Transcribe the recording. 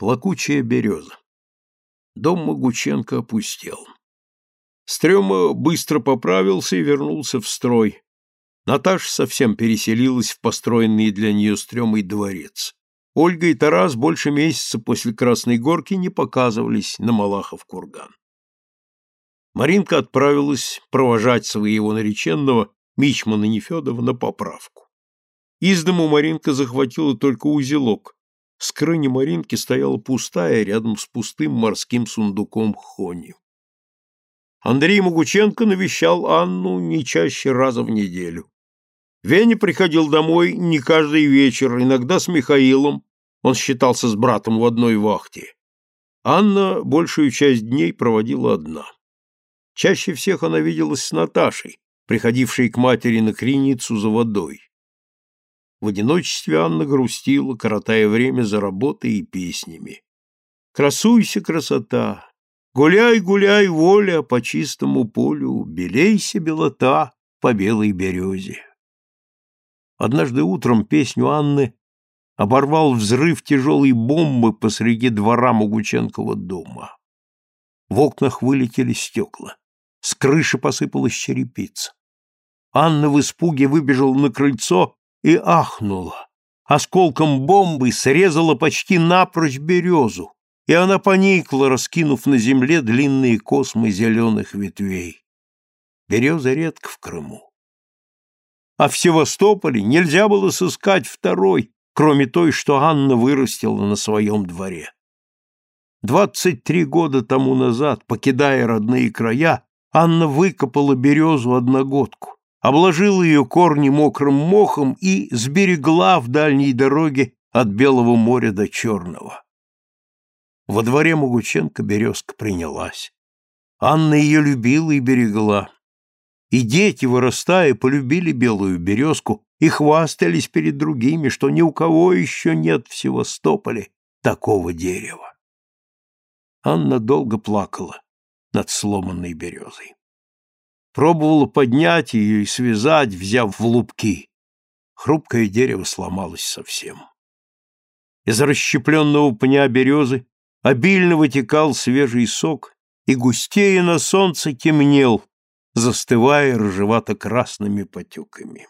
Плакучая береза. Дом Могученко опустел. Стрёма быстро поправился и вернулся в строй. Наташа совсем переселилась в построенный для нее стрёмой дворец. Ольга и Тарас больше месяца после Красной Горки не показывались на Малахов курган. Маринка отправилась провожать своего нареченного Мичмана Нефедова на поправку. Из дому Маринка захватила только узелок. Скрыня Маринки стояла пустая рядом с пустым морским сундуком Хони. Андрей Могученко навещал Анну не чаще раза в неделю. Веня приходил домой не каждый вечер, иногда с Михаилом, он считался с братом в одной вахте. Анна большую часть дней проводила одна. Чаще всех она виделась с Наташей, приходившей к матери на криницу за водой. В одиночестве Анна грустила, коротая время за работой и песнями. «Красуйся, красота! Гуляй, гуляй, воля, по чистому полю, белейся, белота, по белой березе!» Однажды утром песню Анны оборвал взрыв тяжелой бомбы посреди двора Могученкова дома. В окнах вылетели стекла. С крыши посыпалась черепица. Анна в испуге выбежала на крыльцо и ахнула. Осколком бомбы срезала почти напрочь березу, и она поникла, раскинув на земле длинные космы зеленых ветвей. Береза редко в Крыму. А в Севастополе нельзя было сыскать второй, кроме той, что Анна вырастила на своем дворе. Двадцать три года тому назад, покидая родные края, Анна выкопала березу-одногодку, обложила ее корни мокрым мохом и сберегла в дальней дороге от Белого моря до Черного. Во дворе Могученко березка принялась. Анна ее любила и берегла. И дети, вырастая, полюбили белую березку и хвастались перед другими, что ни у кого еще нет в Севастополе такого дерева. Анна долго плакала над сломанной березой. Пробовала поднять ее и связать, взяв в лупки. Хрупкое дерево сломалось совсем. Из расщепленного пня березы обильно вытекал свежий сок и густее на солнце темнел, застывая рыжевато-красными потеками.